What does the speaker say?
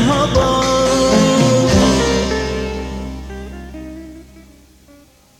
hava